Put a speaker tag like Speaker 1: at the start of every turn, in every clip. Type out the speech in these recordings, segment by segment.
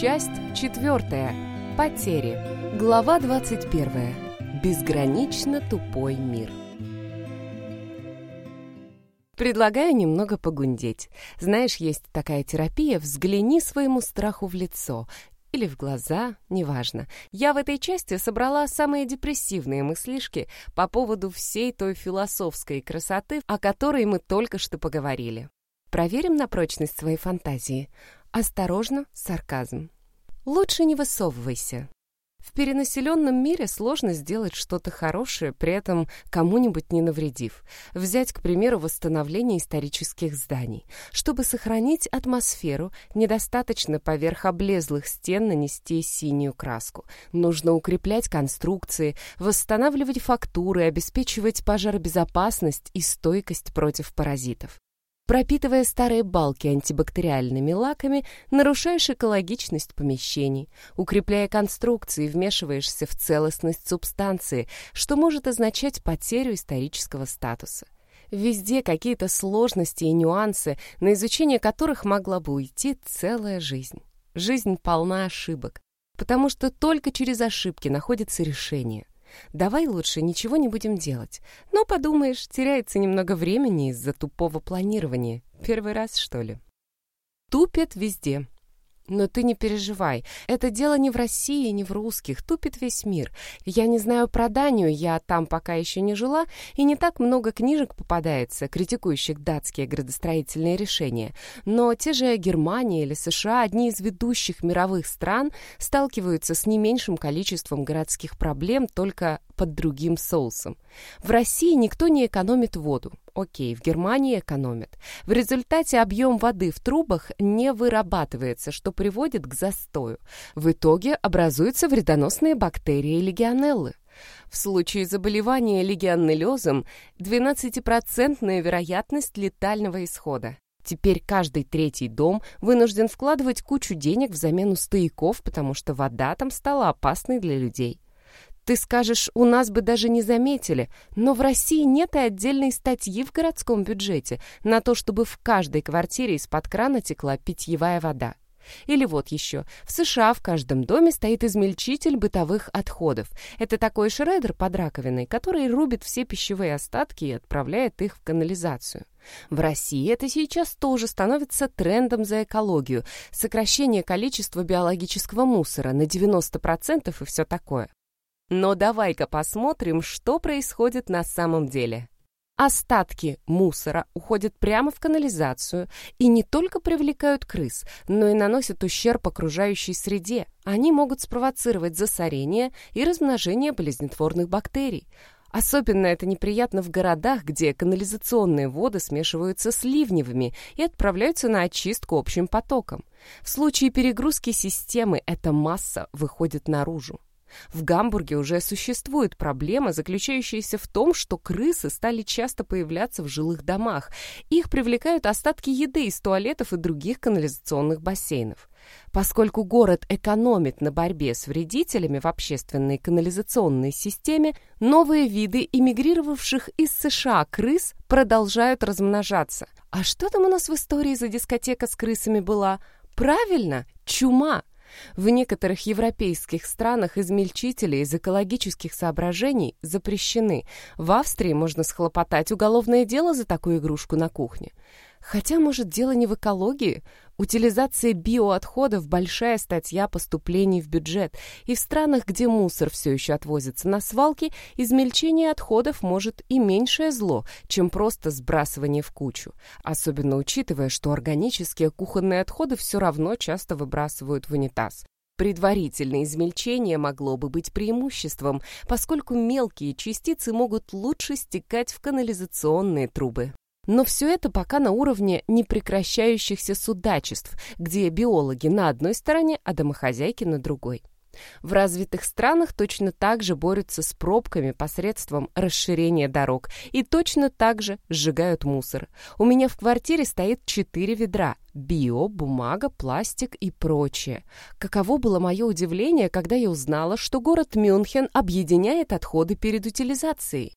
Speaker 1: Часть четвертая. Потери. Глава 21. Безгранично тупой мир. Предлагаю немного погундеть. Знаешь, есть такая терапия «взгляни своему страху в лицо» или в глаза, неважно. Я в этой части собрала самые депрессивные мыслишки по поводу всей той философской красоты, о которой мы только что поговорили. Проверим на прочность своей фантазии. Осторожно, сарказм. Лучше не высовывайся. В перенаселенном мире сложно сделать что-то хорошее, при этом кому-нибудь не навредив. Взять, к примеру, восстановление исторических зданий. Чтобы сохранить атмосферу, недостаточно поверх облезлых стен нанести синюю краску. Нужно укреплять конструкции, восстанавливать фактуры, обеспечивать пожаробезопасность и стойкость против паразитов. Пропитывая старые балки антибактериальными лаками, нарушаешь экологичность помещений. Укрепляя конструкции, вмешиваешься в целостность субстанции, что может означать потерю исторического статуса. Везде какие-то сложности и нюансы, на изучение которых могла бы уйти целая жизнь. Жизнь полна ошибок, потому что только через ошибки находится решение — Давай лучше ничего не будем делать. Но, подумаешь, теряется немного времени из-за тупого планирования. Первый раз, что ли? Тупят везде. Но ты не переживай, это дело не в России, не в русских, тупит весь мир. Я не знаю про Данию, я там пока еще не жила, и не так много книжек попадается, критикующих датские градостроительные решения. Но те же Германия или США, одни из ведущих мировых стран, сталкиваются с не меньшим количеством городских проблем, только под другим соусом. В России никто не экономит воду. Окей, в Германии экономят. В результате объем воды в трубах не вырабатывается, что приводит к застою. В итоге образуются вредоносные бактерии легионеллы. В случае заболевания легионеллезом 12% вероятность летального исхода. Теперь каждый третий дом вынужден вкладывать кучу денег в замену стояков, потому что вода там стала опасной для людей. Ты скажешь, у нас бы даже не заметили, но в России нет и отдельной статьи в городском бюджете на то, чтобы в каждой квартире из-под крана текла питьевая вода. Или вот еще. В США в каждом доме стоит измельчитель бытовых отходов. Это такой шредер под раковиной, который рубит все пищевые остатки и отправляет их в канализацию. В России это сейчас тоже становится трендом за экологию. Сокращение количества биологического мусора на 90% и все такое. Но давай-ка посмотрим, что происходит на самом деле. Остатки мусора уходят прямо в канализацию и не только привлекают крыс, но и наносят ущерб окружающей среде. Они могут спровоцировать засорение и размножение болезнетворных бактерий. Особенно это неприятно в городах, где канализационные воды смешиваются с ливневыми и отправляются на очистку общим потоком. В случае перегрузки системы эта масса выходит наружу. В Гамбурге уже существует проблема, заключающаяся в том, что крысы стали часто появляться в жилых домах. Их привлекают остатки еды из туалетов и других канализационных бассейнов. Поскольку город экономит на борьбе с вредителями в общественной канализационной системе, новые виды эмигрировавших из США крыс продолжают размножаться. А что там у нас в истории за дискотека с крысами была? Правильно, чума. В некоторых европейских странах измельчители из экологических соображений запрещены. В Австрии можно схлопотать уголовное дело за такую игрушку на кухне. Хотя, может, дело не в экологии. Утилизация биоотходов – большая статья поступлений в бюджет, и в странах, где мусор все еще отвозится на свалки, измельчение отходов может и меньшее зло, чем просто сбрасывание в кучу. Особенно учитывая, что органические кухонные отходы все равно часто выбрасывают в унитаз. Предварительное измельчение могло бы быть преимуществом, поскольку мелкие частицы могут лучше стекать в канализационные трубы. Но все это пока на уровне непрекращающихся судачеств, где биологи на одной стороне, а домохозяйки на другой. В развитых странах точно так же борются с пробками посредством расширения дорог и точно так же сжигают мусор. У меня в квартире стоит четыре ведра – био, бумага, пластик и прочее. Каково было мое удивление, когда я узнала, что город Мюнхен объединяет отходы перед утилизацией.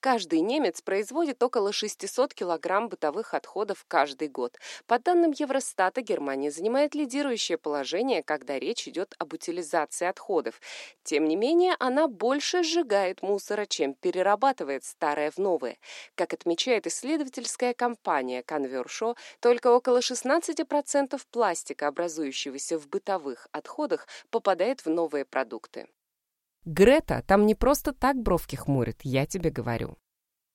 Speaker 1: Каждый немец производит около 600 килограмм бытовых отходов каждый год. По данным Евростата, Германия занимает лидирующее положение, когда речь идет об утилизации отходов. Тем не менее, она больше сжигает мусора, чем перерабатывает старое в новое. Как отмечает исследовательская компания Conversho, только около 16% пластика, образующегося в бытовых отходах, попадает в новые продукты. Грета там не просто так бровки хмурит, я тебе говорю.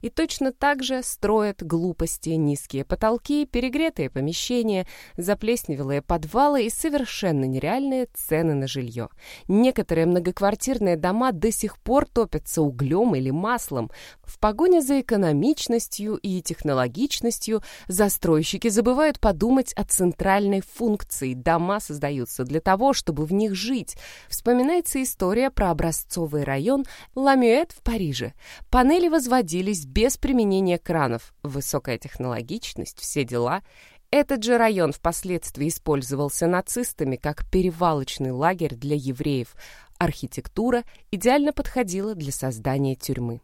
Speaker 1: И точно так же строят глупости, низкие потолки, перегретые помещения, заплесневелые подвалы и совершенно нереальные цены на жилье. Некоторые многоквартирные дома до сих пор топятся углем или маслом. В погоне за экономичностью и технологичностью застройщики забывают подумать о центральной функции. Дома создаются для того, чтобы в них жить. Вспоминается история про образцовый район Ламюэт в Париже. Панели возводились без применения кранов, высокая технологичность, все дела. Этот же район впоследствии использовался нацистами как перевалочный лагерь для евреев. Архитектура идеально подходила для создания тюрьмы.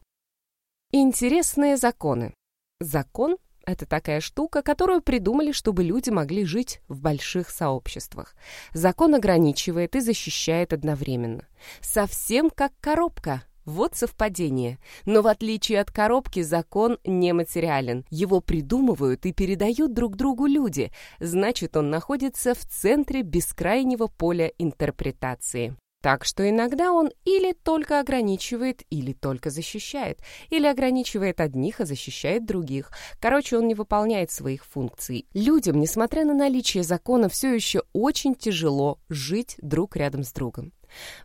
Speaker 1: Интересные законы. Закон — это такая штука, которую придумали, чтобы люди могли жить в больших сообществах. Закон ограничивает и защищает одновременно. Совсем как коробка, вот совпадение. Но в отличие от коробки, закон нематериален. Его придумывают и передают друг другу люди. Значит, он находится в центре бескрайнего поля интерпретации. Так что иногда он или только ограничивает, или только защищает, или ограничивает одних, а защищает других. Короче, он не выполняет своих функций. Людям, несмотря на наличие закона, все еще очень тяжело жить друг рядом с другом.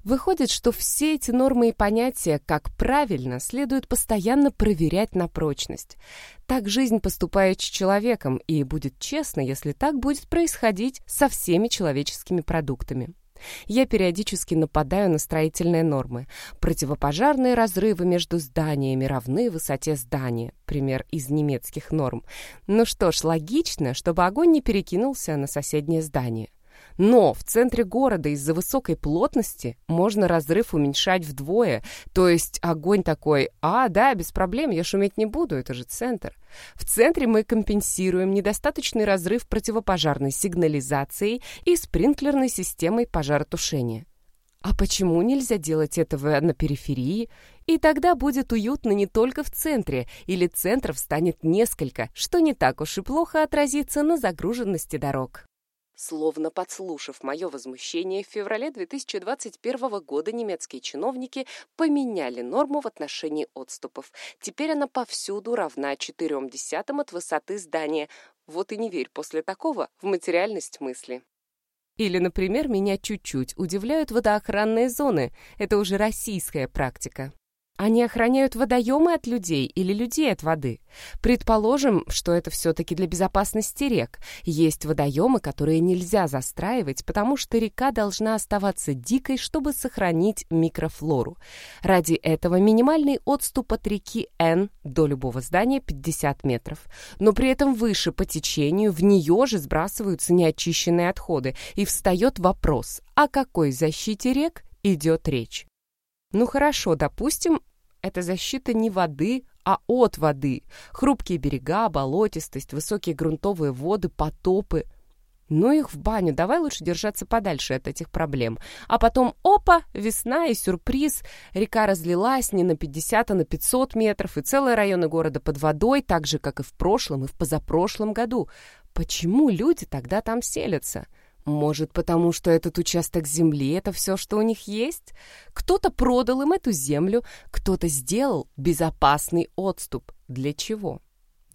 Speaker 1: Выходит, что все эти нормы и понятия, как правильно, следует постоянно проверять на прочность. Так жизнь поступает с человеком, и будет честно, если так будет происходить со всеми человеческими продуктами. Я периодически нападаю на строительные нормы. Противопожарные разрывы между зданиями равны высоте здания. Пример из немецких норм. Ну что ж, логично, чтобы огонь не перекинулся на соседнее здание. Но в центре города из-за высокой плотности можно разрыв уменьшать вдвое. То есть огонь такой, а, да, без проблем, я шуметь не буду, это же центр. В центре мы компенсируем недостаточный разрыв противопожарной сигнализацией и спринклерной системой пожаротушения. А почему нельзя делать этого на периферии? И тогда будет уютно не только в центре, или центров станет несколько, что не так уж и плохо отразится на загруженности дорог. Словно подслушав мое возмущение, в феврале 2021 года немецкие чиновники поменяли норму в отношении отступов. Теперь она повсюду равна 4 десятым от высоты здания. Вот и не верь после такого в материальность мысли. Или, например, меня чуть-чуть удивляют водоохранные зоны. Это уже российская практика. Они охраняют водоемы от людей или людей от воды. Предположим, что это все-таки для безопасности рек. Есть водоемы, которые нельзя застраивать, потому что река должна оставаться дикой, чтобы сохранить микрофлору. Ради этого минимальный отступ от реки Н до любого здания 50 метров. Но при этом выше по течению в нее же сбрасываются неочищенные отходы. И встает вопрос, о какой защите рек идет речь? Ну хорошо, допустим, это защита не воды, а от воды. Хрупкие берега, болотистость, высокие грунтовые воды, потопы. Ну их в баню, давай лучше держаться подальше от этих проблем. А потом, опа, весна и сюрприз. Река разлилась не на 50, а на 500 метров, и целые районы города под водой, так же, как и в прошлом и в позапрошлом году. Почему люди тогда там селятся? Может, потому что этот участок земли — это все, что у них есть? Кто-то продал им эту землю, кто-то сделал безопасный отступ. Для чего?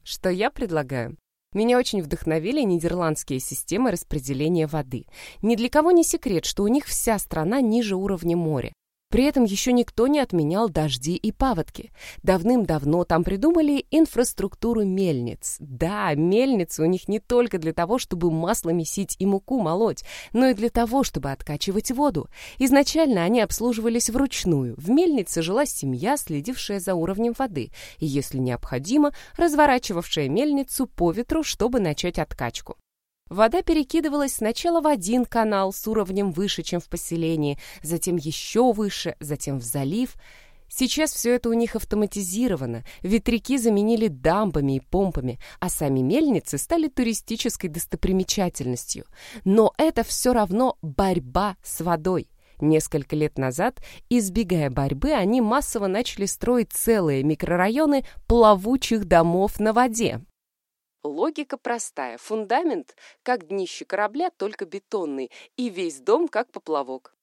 Speaker 1: Что я предлагаю? Меня очень вдохновили нидерландские системы распределения воды. Ни для кого не секрет, что у них вся страна ниже уровня моря. При этом еще никто не отменял дожди и паводки. Давным-давно там придумали инфраструктуру мельниц. Да, мельницы у них не только для того, чтобы масло месить и муку молоть, но и для того, чтобы откачивать воду. Изначально они обслуживались вручную. В мельнице жила семья, следившая за уровнем воды, и, если необходимо, разворачивавшая мельницу по ветру, чтобы начать откачку. Вода перекидывалась сначала в один канал с уровнем выше, чем в поселении, затем еще выше, затем в залив. Сейчас все это у них автоматизировано, ветряки заменили дамбами и помпами, а сами мельницы стали туристической достопримечательностью. Но это все равно борьба с водой. Несколько лет назад, избегая борьбы, они массово начали строить целые микрорайоны плавучих домов на воде. Логика простая. Фундамент, как днище корабля, только бетонный, и весь дом как поплавок.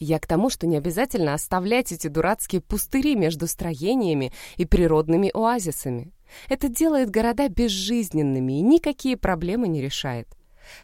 Speaker 1: Я к тому, что не обязательно оставлять эти дурацкие пустыри между строениями и природными оазисами. Это делает города безжизненными и никакие проблемы не решает.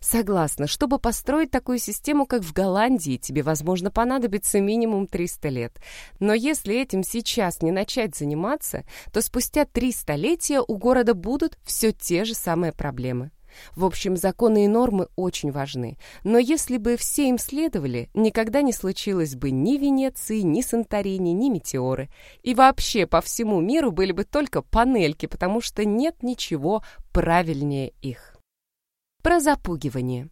Speaker 1: Согласна, чтобы построить такую систему, как в Голландии, тебе, возможно, понадобится минимум 300 лет. Но если этим сейчас не начать заниматься, то спустя три столетия у города будут все те же самые проблемы. В общем, законы и нормы очень важны, но если бы все им следовали, никогда не случилось бы ни Венеции, ни Санторини, ни Метеоры. И вообще по всему миру были бы только панельки, потому что нет ничего правильнее их. Про запугивание.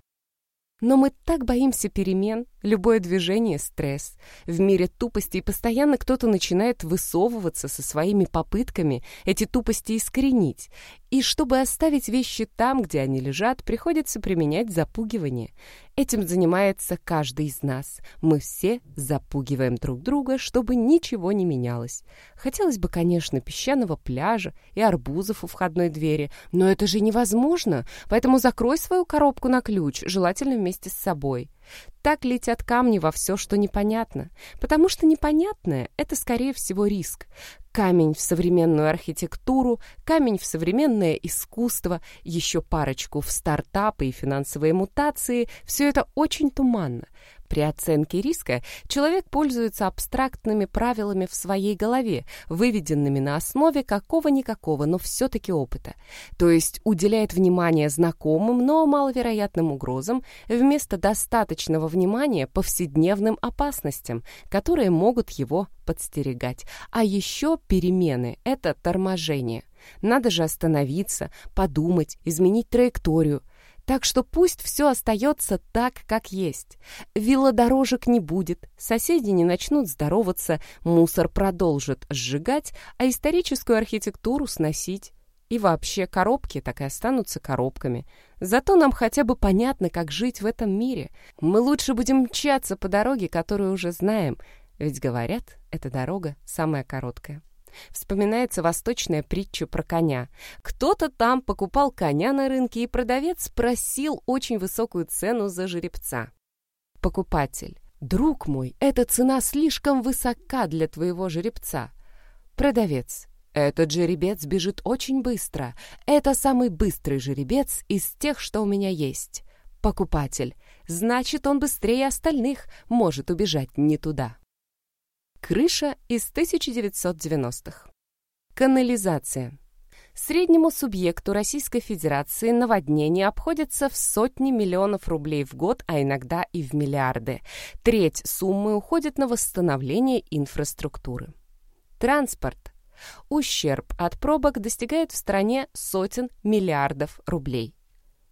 Speaker 1: Но мы так боимся перемен, любое движение — стресс. В мире тупостей постоянно кто-то начинает высовываться со своими попытками эти тупости искоренить. И чтобы оставить вещи там, где они лежат, приходится применять запугивание. Этим занимается каждый из нас. Мы все запугиваем друг друга, чтобы ничего не менялось. Хотелось бы, конечно, песчаного пляжа и арбузов у входной двери, но это же невозможно, поэтому закрой свою коробку на ключ, желательно вместе с собой. Так летят камни во все, что непонятно. Потому что непонятное — это, скорее всего, риск. Камень в современную архитектуру, камень в современное искусство, еще парочку в стартапы и финансовые мутации — все это очень туманно. При оценке риска человек пользуется абстрактными правилами в своей голове, выведенными на основе какого-никакого, но все-таки опыта. То есть уделяет внимание знакомым, но маловероятным угрозам вместо достаточного внимания повседневным опасностям, которые могут его подстерегать. А еще перемены — это торможение. Надо же остановиться, подумать, изменить траекторию. Так что пусть все остается так, как есть. Велодорожек не будет, соседи не начнут здороваться, мусор продолжит сжигать, а историческую архитектуру сносить. И вообще коробки так и останутся коробками. Зато нам хотя бы понятно, как жить в этом мире. Мы лучше будем мчаться по дороге, которую уже знаем. Ведь говорят, эта дорога самая короткая. Вспоминается восточная притча про коня. Кто-то там покупал коня на рынке, и продавец просил очень высокую цену за жеребца. Покупатель. «Друг мой, эта цена слишком высока для твоего жеребца». Продавец. «Этот жеребец бежит очень быстро. Это самый быстрый жеребец из тех, что у меня есть». Покупатель. «Значит, он быстрее остальных может убежать не туда». Крыша из 1990-х. Канализация. Среднему субъекту Российской Федерации наводнение обходится в сотни миллионов рублей в год, а иногда и в миллиарды. Треть суммы уходит на восстановление инфраструктуры. Транспорт. Ущерб от пробок достигает в стране сотен миллиардов рублей.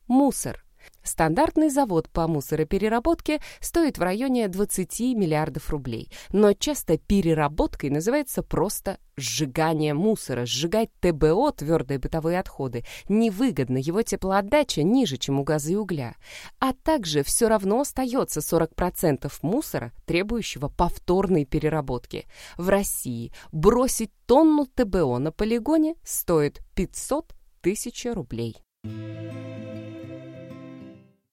Speaker 1: Мусор. Стандартный завод по мусоропереработке стоит в районе 20 миллиардов рублей, но часто переработкой называется просто сжигание мусора. Сжигать ТБО, твердые бытовые отходы, невыгодно, его теплоотдача ниже, чем у газа и угля. А также все равно остается 40% мусора, требующего повторной переработки. В России бросить тонну ТБО на полигоне стоит 500 тысяч рублей.